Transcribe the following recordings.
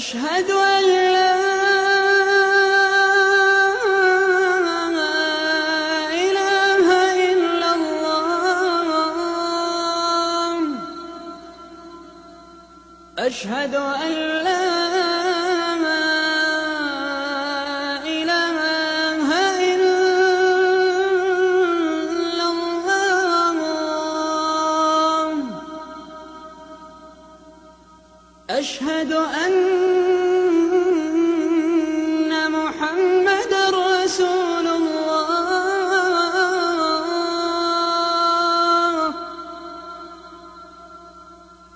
أشهد أن لا إله إلا الله. أشهد أن لا أشهد أن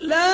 لا